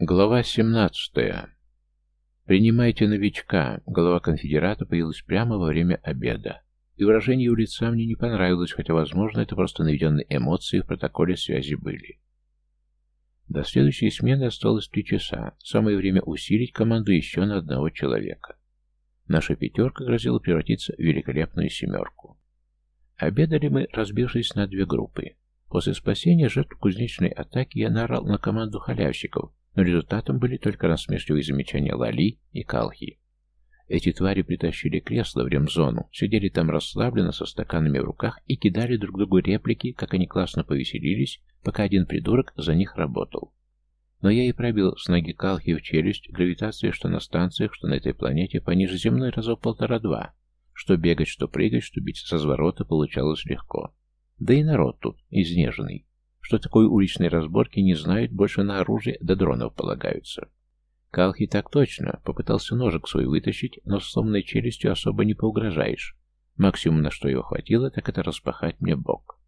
Глава 17. «Принимайте новичка». Голова конфедерата появилась прямо во время обеда. И выражение его лица мне не понравилось, хотя, возможно, это просто наведенные эмоции в протоколе связи были. До следующей смены осталось три часа. Самое время усилить команду еще на одного человека. Наша пятерка грозила превратиться в великолепную семерку. Обедали мы, разбившись на две группы. После спасения жертв кузнечной атаки я наорал на команду халявщиков, но результатом были только насмешливые замечания Лали и Калхи. Эти твари притащили кресло в ремзону, сидели там расслабленно со стаканами в руках и кидали друг другу реплики, как они классно повеселились, пока один придурок за них работал. Но я и пробил с ноги Калхи в челюсть, гравитация что на станциях, что на этой планете пониже земной раза полтора-два. Что бегать, что прыгать, что бить со зворота получалось легко. Да и народ тут изнеженный что такой уличной разборки не знают, больше на оружие до дронов полагаются. Калхи так точно, попытался ножик свой вытащить, но с сломанной челюстью особо не поугрожаешь. Максимум, на что его хватило, так это распахать мне бок.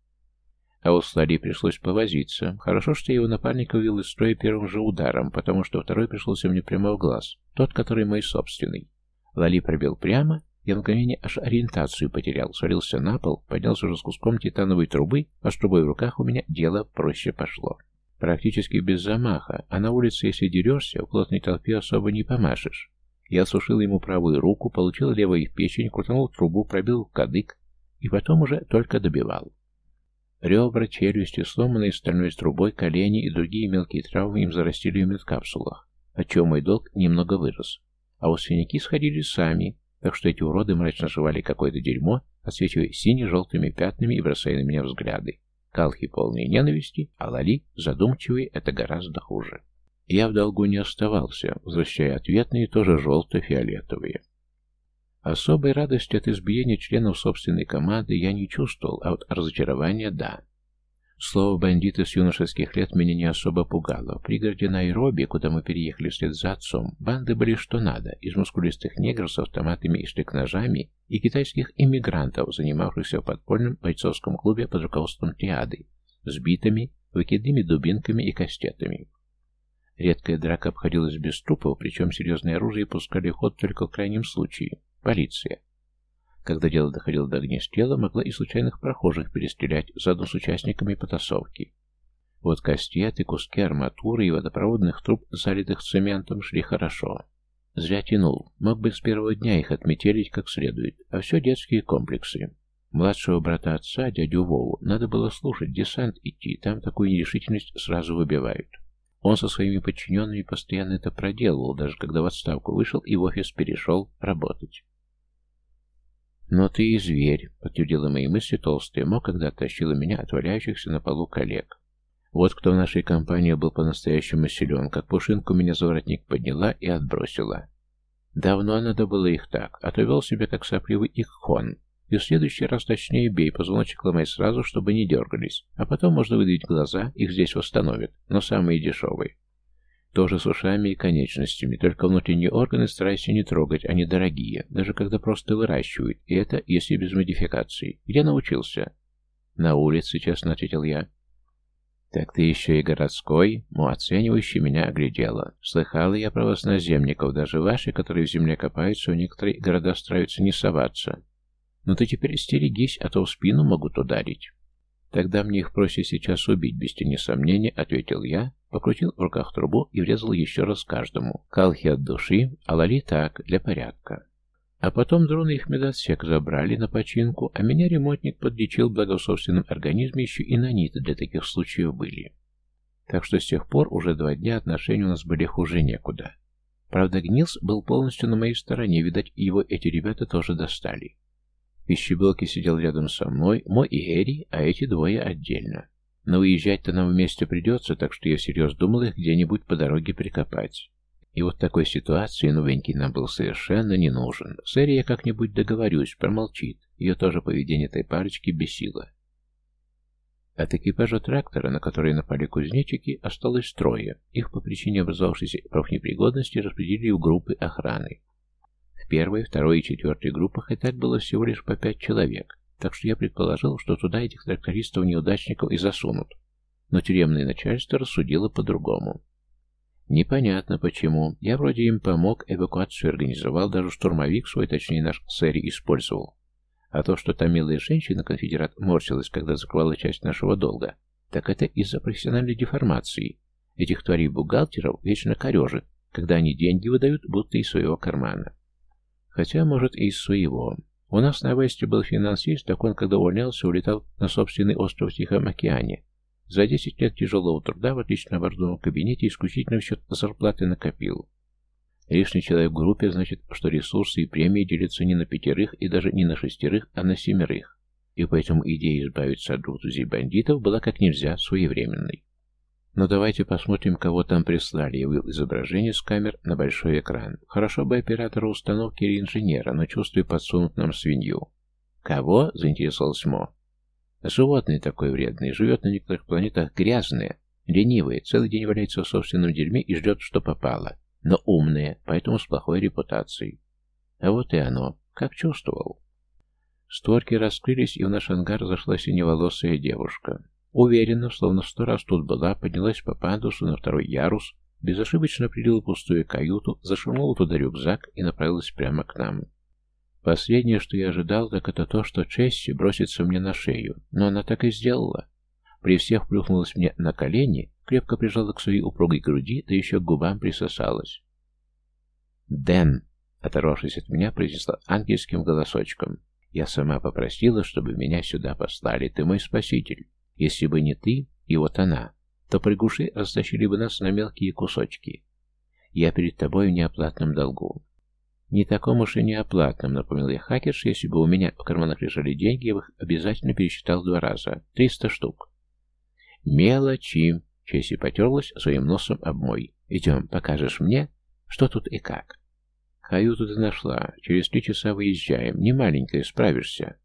А у Слари пришлось повозиться. Хорошо, что его напарника вывел из строя первым же ударом, потому что второй пришелся мне прямо в глаз, тот, который мой собственный. Лали пробил прямо, я в мгновение аж ориентацию потерял, свалился на пол, поднялся уже с куском титановой трубы, а с трубой в руках у меня дело проще пошло. Практически без замаха, а на улице, если дерешься, в плотной толпе особо не помашешь. Я сушил ему правую руку, получил левой в печень, крутанул трубу, пробил кадык и потом уже только добивал. Ребра, челюсти, сломанные стальной трубой, колени и другие мелкие травмы им зарастили в медкапсулах, отчего мой долг немного вырос. А у синяки сходили сами, так что эти уроды мрачно жевали какое-то дерьмо, освечивая сине-желтыми пятнами и бросая на меня взгляды. Калхи полные ненависти, а Лали задумчивые — это гораздо хуже. Я в долгу не оставался, возвращая ответные, тоже желто-фиолетовые. Особой радости от избиения членов собственной команды я не чувствовал, а вот разочарования — да. Слово «бандиты» с юношеских лет меня не особо пугало. В пригороде Найроби, куда мы переехали вслед за отцом, банды были что надо, из мускулистых негров с автоматами и штык-ножами и китайских иммигрантов, занимавшихся в подпольном бойцовском клубе под руководством Триады, с битами, выкидными дубинками и кастетами. Редкая драка обходилась без трупов, причем серьезное оружие пускали в ход только в крайнем случае. Полиция. Когда дело доходило до огнестрела, могла и случайных прохожих перестрелять, заодно с участниками потасовки. Вот кастеты, куски арматуры и водопроводных труб, залитых цементом, шли хорошо. Зря тянул. Мог бы с первого дня их отметелить как следует. А все детские комплексы. Младшего брата отца, дядю Вову, надо было слушать, десант идти, там такую нерешительность сразу выбивают. Он со своими подчиненными постоянно это проделывал, даже когда в отставку вышел и в офис перешел работать. «Но ты и зверь», — подтвердила мои мысли толстая Мо, когда оттащила меня от валяющихся на полу коллег. Вот кто в нашей компании был по-настоящему силен, как пушинку меня за воротник подняла и отбросила. Давно надо было их так, а то вел себя как сопливый иххон. И в следующий раз точнее бей, позвоночек ломай сразу, чтобы не дергались, а потом можно выдавить глаза, их здесь восстановят, но самые дешевые. Тоже с ушами и конечностями, только внутренние органы старайся не трогать, они дорогие, даже когда просто выращивают, и это если без модификаций. Где научился? На улице, честно ответил я. Так ты еще и городской, му оценивающий меня оглядела. Слыхала я про вас наземников, даже ваши, которые в земле копаются, в некоторые города стараются не соваться. Но ты теперь стерегись, а то в спину могут ударить. Тогда мне их проще сейчас убить, без тени сомнения, ответил я, Покрутил в руках трубу и врезал еще раз каждому. Калхи от души, а Лали так, для порядка. А потом дроны их медотсек забрали на починку, а меня ремонтник подлечил, благо в организме еще и наниты для таких случаев были. Так что с тех пор уже два дня отношения у нас были хуже некуда. Правда, Гнилс был полностью на моей стороне, видать, его эти ребята тоже достали. Пищебелки сидел рядом со мной, мой и Эри, а эти двое отдельно. Но выезжать-то нам вместе придется, так что я всерьез думал их где-нибудь по дороге прикопать. И вот такой ситуации новенький нам был совершенно не нужен. С Эри я как-нибудь договорюсь, промолчит. Ее тоже поведение этой парочки бесило. От экипажа трактора, на который напали кузнечики, осталось трое. Их по причине образовавшейся профнепригодности распределили в группы охраны. В первой, второй и четвертой группах и так было всего лишь по пять человек, так что я предположил, что туда этих трактористов-неудачников и засунут. Но тюремное начальство рассудило по-другому. Непонятно почему. Я вроде им помог, эвакуацию организовал, даже штурмовик свой, точнее наш Сэри, использовал. А то, что та милая женщина-конфедерат морщилась, когда закрывала часть нашего долга, так это из-за профессиональной деформации. Этих тварей-бухгалтеров вечно корежит, когда они деньги выдают, будто из своего кармана. Хотя, может, и из своего. У нас на Весте был финансист, так он, когда увольнялся, улетал на собственный остров в Тихом океане. За 10 лет тяжелого труда в отлично оборудованном кабинете исключительно в счет зарплаты накопил. Лишний человек в группе значит, что ресурсы и премии делятся не на пятерых и даже не на шестерых, а на семерых. И поэтому идея избавиться от двух друзей бандитов была как нельзя своевременной. Но давайте посмотрим, кого там прислали. Я вывел изображение с камер на большой экран. Хорошо бы оператора установки или инженера, но чувствую подсунут нам свинью. Кого? Заинтересовался Мо. Животное такое вредное, живет на некоторых планетах грязное, ленивое, целый день валяется в собственном дерьме и ждет, что попало но умные, поэтому с плохой репутацией. А вот и оно, как чувствовал. Створки раскрылись, и в наш ангар зашла синеволосая девушка. Уверенно, словно сто раз тут была, поднялась по пандусу на второй ярус, безошибочно прилила пустую каюту, зашвырнула туда рюкзак и направилась прямо к нам. Последнее, что я ожидал, так это то, что Чесси бросится мне на шею, но она так и сделала. При всех плюхнулась мне на колени крепко прижала к своей упругой груди, да еще к губам присосалась. «Дэн!» — оторвавшись от меня, произнесла ангельским голосочком. «Я сама попросила, чтобы меня сюда послали. Ты мой спаситель. Если бы не ты и вот она, то пригуши растащили бы нас на мелкие кусочки. Я перед тобой в неоплатном долгу». «Не таком уж и неоплатном», — напомнил я хакерш, «если бы у меня в карманах лежали деньги, я бы их обязательно пересчитал два раза. Триста штук». «Мелочи», Чесси потерлась своим носом об мой. «Идем, покажешь мне, что тут и как». «Каюту ты нашла. Через три часа выезжаем. Не маленькая, справишься».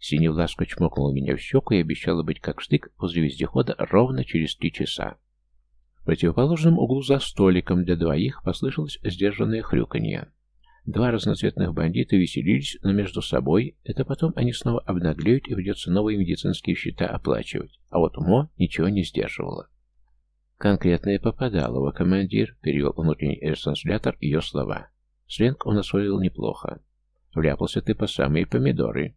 Синевласка чмокнула меня в щеку и обещала быть как штык возле вездехода ровно через три часа. В противоположном углу за столиком для двоих послышалось сдержанное хрюканье. Два разноцветных бандита веселились, но между собой это потом они снова обнаглеют и придется новые медицинские счета оплачивать. А вот Мо ничего не сдерживало. Конкретное попадалово, командир, перевел внутренний ретранслятор ее слова. Сленг он освоил неплохо. Вляпался ты по самые помидоры.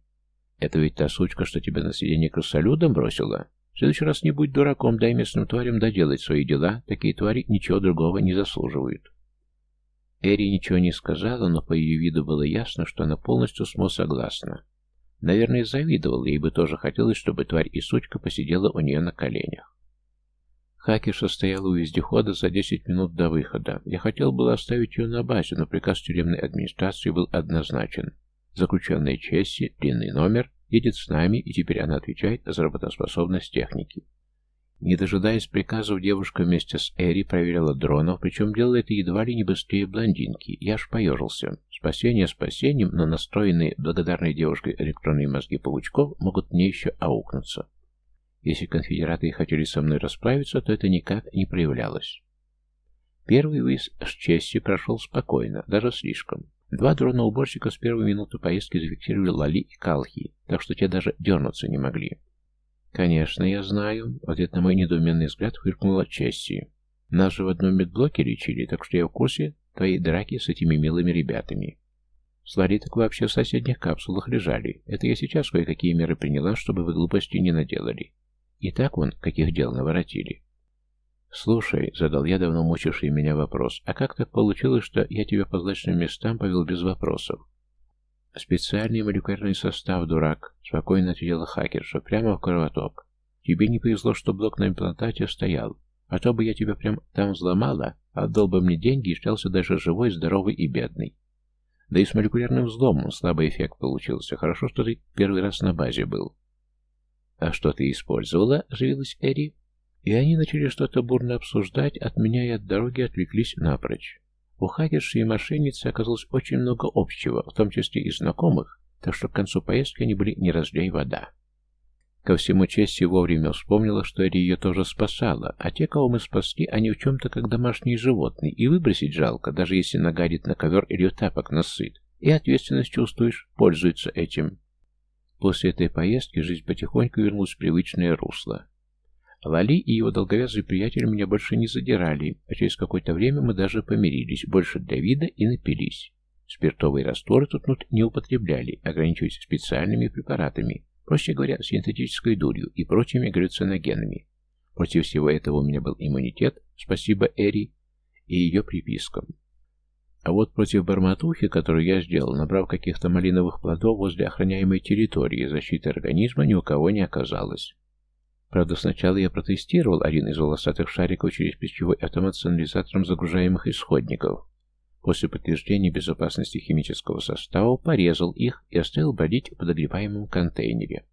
Это ведь та сучка, что тебя на сиденье крысолюдом бросила? В следующий раз не будь дураком, дай местным тварям доделать свои дела, такие твари ничего другого не заслуживают. Эри ничего не сказала, но по ее виду было ясно, что она полностью с Мо согласна. Наверное, завидовал, ей бы тоже хотелось, чтобы тварь и сучка посидела у нее на коленях. Хакерша стояла у вездехода за 10 минут до выхода. Я хотел было оставить ее на базе, но приказ тюремной администрации был однозначен. Заключенная Чесси, длинный номер, едет с нами, и теперь она отвечает за работоспособность техники. Не дожидаясь приказов, девушка вместе с Эри проверяла дронов, причем делала это едва ли не быстрее блондинки. Я аж поежился. Спасение спасением, но настроенные благодарной девушкой электронные мозги паучков могут мне еще аукнуться. Если конфедераты хотели со мной расправиться, то это никак не проявлялось. Первый выезд с честью прошел спокойно, даже слишком. Два дрона-уборщика с первой минуты поездки зафиксировали Лали и Калхи, так что те даже дернуться не могли. «Конечно, я знаю», — ответ на мой недоуменный взгляд фыркнула Чесси. «Нас же в одном медблоке лечили, так что я в курсе твоей драки с этими милыми ребятами». Слари так вообще в соседних капсулах лежали. Это я сейчас кое-какие меры приняла, чтобы вы глупости не наделали. И так вон, каких дел наворотили. «Слушай», — задал я давно мучивший меня вопрос, «а как так получилось, что я тебя по злачным местам повел без вопросов?» «Специальный молекулярный состав, дурак», — спокойно ответила хакерша, прямо в кровоток. «Тебе не повезло, что блок на имплантате стоял, а то бы я тебя прям там взломала, отдал бы мне деньги и шлялся даже живой, здоровый и бедный. Да и с молекулярным взломом слабый эффект получился. Хорошо, что ты первый раз на базе был». «А что ты использовала?» — оживилась Эри. И они начали что-то бурно обсуждать, от меня и от дороги отвлеклись напрочь. У хакерши и мошенницы оказалось очень много общего, в том числе и знакомых, так что к концу поездки они были не разлей вода. Ко всему чести вовремя вспомнила, что Эри ее тоже спасала, а те, кого мы спасли, они в чем-то как домашние животные, и выбросить жалко, даже если нагадит на ковер или тапок насыт, и ответственность чувствуешь, пользуется этим. После этой поездки жизнь потихоньку вернулась в привычное русло. Лали и его долговязый приятель меня больше не задирали, а через какое-то время мы даже помирились, больше для вида и напились. Спиртовые растворы тут не употребляли, ограничиваясь специальными препаратами, проще говоря, синтетической дурью и прочими галлюциногенами. Против всего этого у меня был иммунитет, спасибо Эри и ее припискам. А вот против барматухи, которую я сделал, набрав каких-то малиновых плодов возле охраняемой территории, защиты организма ни у кого не оказалось. Правда, сначала я протестировал один из волосатых шариков через пищевой автомат с анализатором загружаемых исходников. После подтверждения безопасности химического состава порезал их и оставил бродить в подогреваемом контейнере.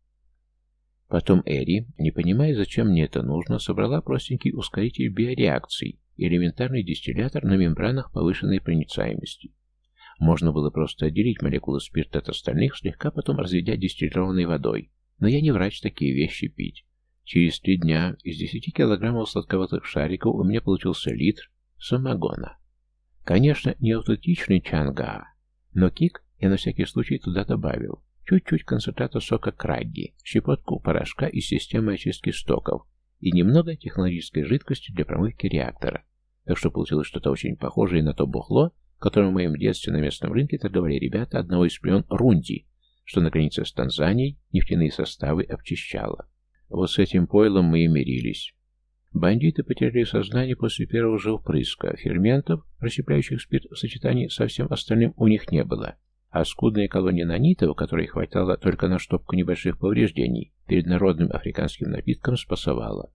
Потом Эри, не понимая, зачем мне это нужно, собрала простенький ускоритель биореакций и элементарный дистиллятор на мембранах повышенной проницаемости. Можно было просто отделить молекулы спирта от остальных, слегка потом разведя дистиллированной водой. Но я не врач такие вещи пить. Через три дня из 10 килограммов сладковатых шариков у меня получился литр самогона. Конечно, не аутентичный чанга, но кик я на всякий случай туда добавил. Чуть-чуть концентрата сока крагги, щепотку порошка из системы очистки стоков и немного технологической жидкости для промывки реактора. Так что получилось что-то очень похожее на то бухло, которым в моем детстве на местном рынке торговали ребята одного из племен Рунди, что на границе с Танзанией нефтяные составы обчищало. Вот с этим пойлом мы и мирились. Бандиты потеряли сознание после первого же впрыска. Ферментов, расщепляющих спирт в сочетании со всем остальным, у них не было. А скудная колония нанитов, которой хватало только на штопку небольших повреждений, перед народным африканским напитком спасовала.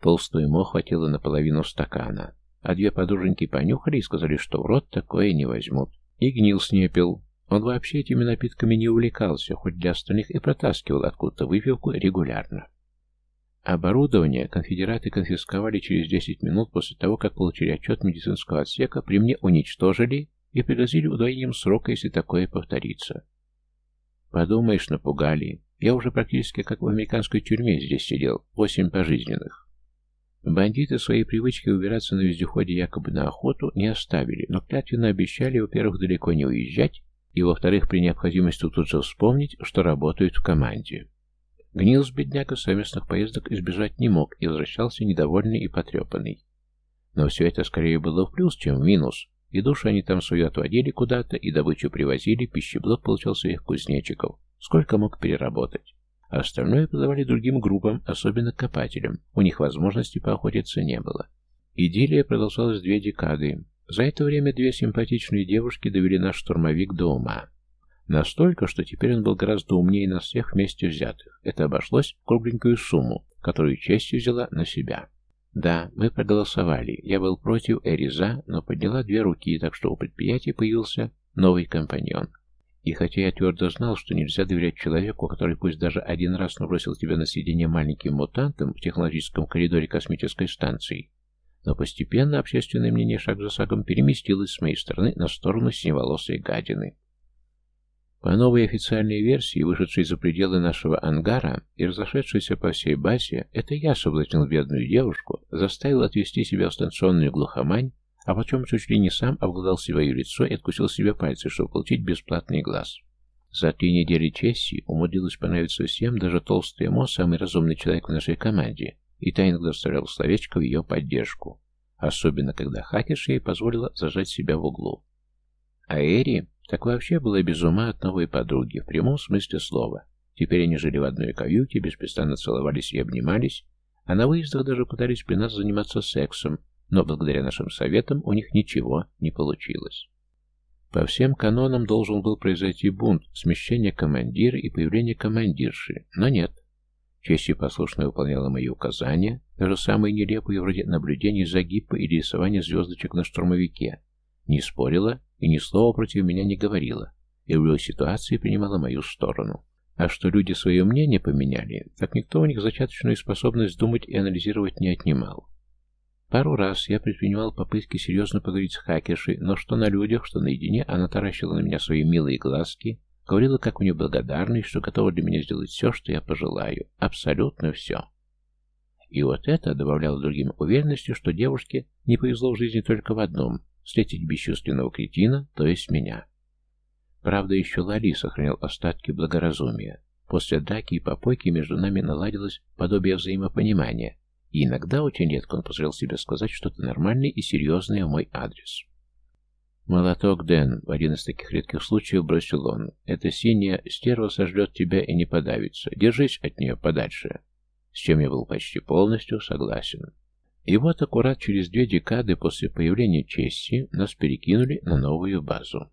Толстую ему хватило на половину стакана, а две подруженьки понюхали и сказали, что в рот такое не возьмут. И гнил снепил. Он вообще этими напитками не увлекался, хоть для остальных и протаскивал откуда-то выпивку регулярно. Оборудование конфедераты конфисковали через 10 минут после того, как получили отчет медицинского отсека, при мне уничтожили и пригрозили удвоением срока, если такое повторится. Подумаешь, напугали. Я уже практически как в американской тюрьме здесь сидел, восемь пожизненных. Бандиты своей привычки убираться на вездеходе якобы на охоту не оставили, но клятвенно обещали, во-первых, далеко не уезжать, и, во-вторых, при необходимости тут же вспомнить, что работают в команде. Гнилс, бедняка, совместных поездок избежать не мог и возвращался недовольный и потрепанный. Но все это скорее было в плюс, чем в минус, и душу они там свою отводили куда-то, и добычу привозили, пищеблок получал своих кузнечиков, сколько мог переработать. А остальное подавали другим группам, особенно копателям, у них возможности поохотиться не было. Идиллия продолжалась две декады. За это время две симпатичные девушки довели наш штурмовик до ума. Настолько, что теперь он был гораздо умнее нас всех вместе взятых. Это обошлось в кругленькую сумму, которую честью взяла на себя. Да, мы проголосовали. Я был против Эриза, но подняла две руки, так что у предприятия появился новый компаньон. И хотя я твердо знал, что нельзя доверять человеку, который пусть даже один раз набросил тебя на съедение маленьким мутантом в технологическом коридоре космической станции, но постепенно общественное мнение шаг за шагом переместилось с моей стороны на сторону синеволосой гадины. По новой официальной версии, вышедшей за пределы нашего ангара и разошедшейся по всей базе, это я соблазнил бедную девушку, заставил отвести себя в станционную глухомань, а потом чуть ли не сам обглодал свое лицо и откусил себе пальцы, чтобы получить бесплатный глаз. За три недели чести умудрилась понравиться всем, даже толстый Мо, самый разумный человек в нашей команде, и тайно доставлял словечко в ее поддержку, особенно когда хакерша ей позволила зажать себя в углу. А Эри так вообще была без ума от новой подруги, в прямом смысле слова. Теперь они жили в одной каюте, беспрестанно целовались и обнимались, а на выездах даже пытались при нас заниматься сексом, но благодаря нашим советам у них ничего не получилось. По всем канонам должен был произойти бунт, смещение командира и появление командирши, но нет. Честью послушно выполняла мои указания, даже самые нелепые, вроде наблюдений за гиппо или рисования звездочек на штурмовике. Не спорила и ни слова против меня не говорила, и в любой ситуации принимала мою сторону. А что люди свое мнение поменяли, так никто у них зачаточную способность думать и анализировать не отнимал. Пару раз я предпринимал попытки серьезно поговорить с хакершей, но что на людях, что наедине, она таращила на меня свои милые глазки, говорила, как у нее благодарность, что готова для меня сделать все, что я пожелаю. Абсолютно все. И вот это добавляло другим уверенности, что девушке не повезло в жизни только в одном встретить бесчувственного кретина, то есть меня. Правда, еще Лали сохранял остатки благоразумия. После драки и попойки между нами наладилось подобие взаимопонимания, И иногда, очень редко, он позволял себе сказать что-то нормальное и серьезное в мой адрес. «Молоток, Дэн», — в один из таких редких случаев бросил он. «Эта синяя стерва сожрет тебя и не подавится. Держись от нее подальше». С чем я был почти полностью согласен. И вот аккурат через две декады после появления Чести нас перекинули на новую базу.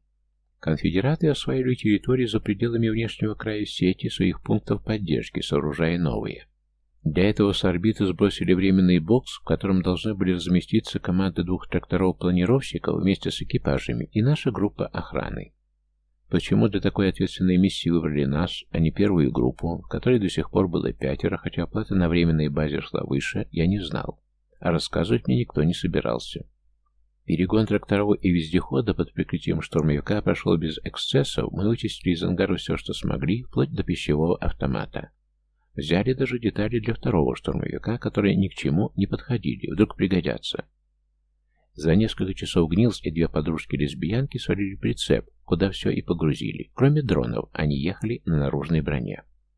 Конфедераты осваивали территории за пределами внешнего края сети своих пунктов поддержки, сооружая новые. Для этого с орбиты сбросили временный бокс, в котором должны были разместиться команды двух тракторов-планировщиков вместе с экипажами и наша группа охраны. Почему для такой ответственной миссии выбрали нас, а не первую группу, в которой до сих пор было пятеро, хотя оплата на временной базе шла выше, я не знал. А рассказывать мне никто не собирался. Перегон тракторов и вездехода под прикрытием штурмовика прошел без эксцессов, мы вычистили из ангара все, что смогли, вплоть до пищевого автомата. Взяли даже детали для второго штурмовика, которые ни к чему не подходили, вдруг пригодятся. За несколько часов Гнилс и две подружки-лесбиянки свалили прицеп, куда все и погрузили. Кроме дронов, они ехали на наружной броне.